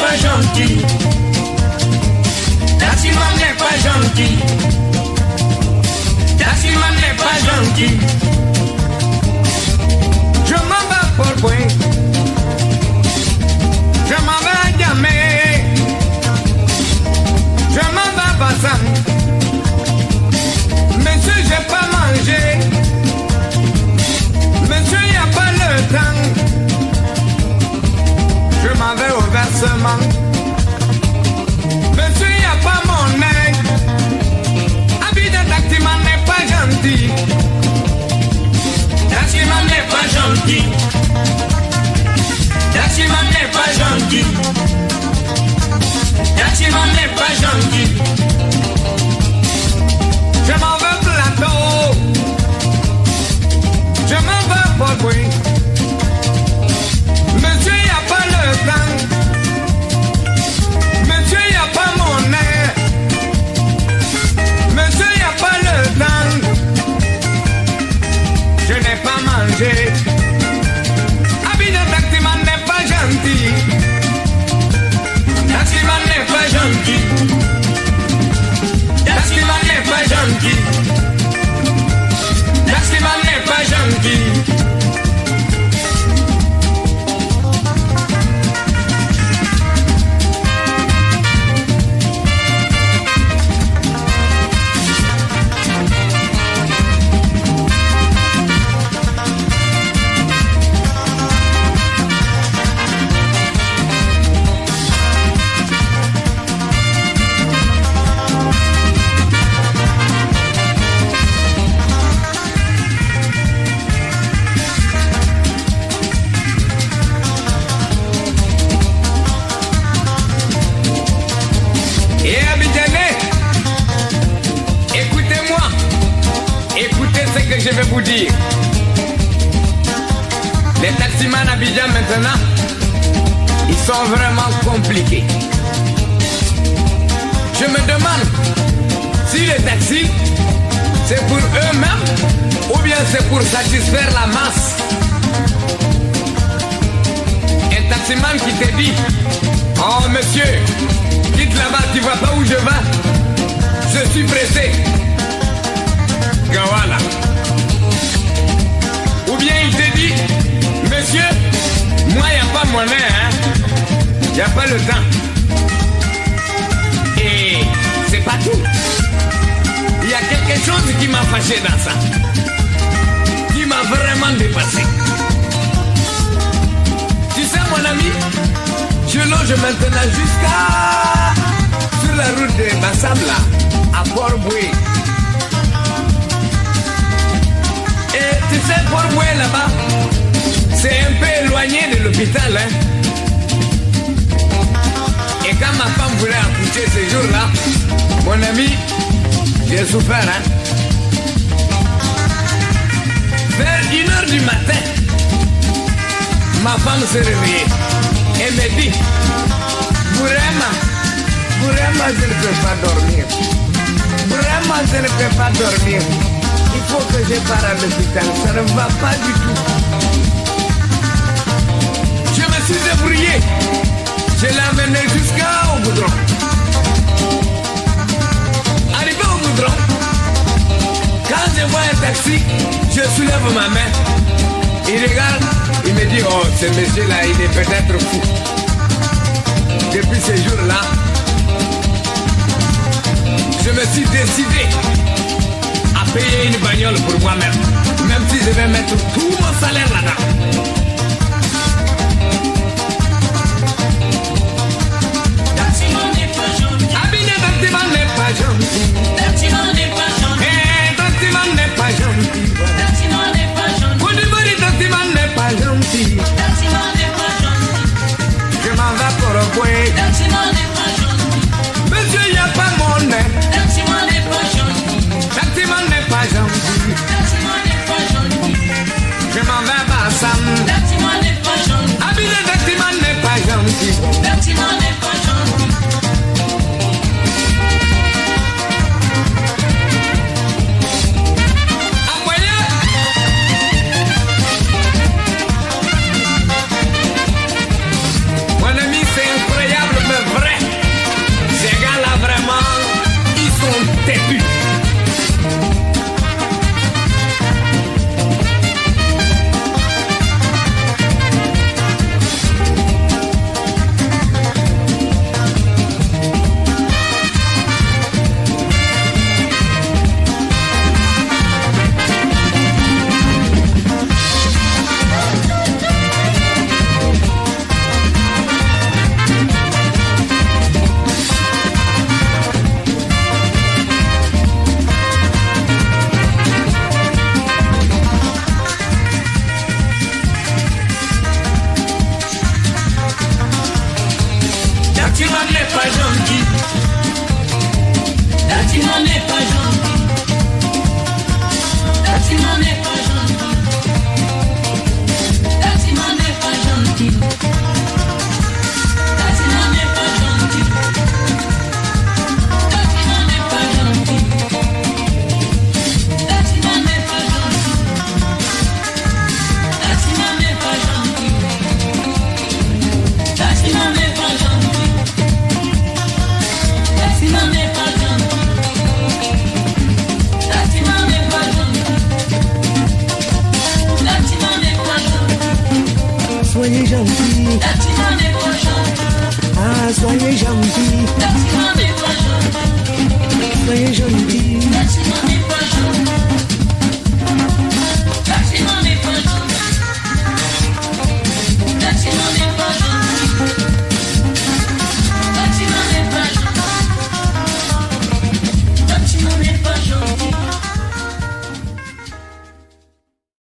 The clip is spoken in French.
pas gentil. seulement. Monsieur, y a pas mon nez. Habit d'actima n'est pas gentil. D'actima n'est pas gentil. D'actima n'est pas gentil. D'actima n'est pas gentil. Je m'en veux plateau. Je m'en veux pour take je vais vous dire. Les taximans à Abidjan maintenant, ils sont vraiment compliqués. Je me demande si les taxis, c'est pour eux-mêmes ou bien c'est pour satisfaire la masse. Un taximan qui te dit, oh monsieur, quitte là-bas, tu vois pas où je vais, je suis pressé. Gawala. n'y a pas le temps. Et c'est pas tout. Il y a quelque chose qui m'a fâché dans ça. Qui m'a vraiment dépassé. Tu sais mon ami, je loge maintenant jusqu'à sur la route de Bassam là, à Port-Boué. Et tu sais Port-Boué là-bas, c'est un peu éloigné de l'hôpital hein. Quand ma femme voulait accoucher ces jours-là, mon ami, j'ai souffert, hein. Vers une heure du matin, ma femme s'est réveillée et me dit, Bourema, Bourema, je ne peux pas dormir. Bourema, je ne peux pas dormir. Il faut que je parte à l'hôpital, ça ne va pas du tout. Je me suis débrouillé je l'amenais jusqu'au goudron. Arrivé au goudron, quand je vois un taxi, je soulève ma main. Il regarde, il me dit, oh, ce monsieur-là, il est peut-être fou. Depuis ce jour-là, je me suis décidé à payer une bagnole pour moi-même, même si je vais mettre tout mon salaire là-dedans. touching on it. pas gentil. Tati, n'en est pas gentil. Tati, n'en est pas gentil. soyez gentils. Ah, soyez gentils. Soyez gentils.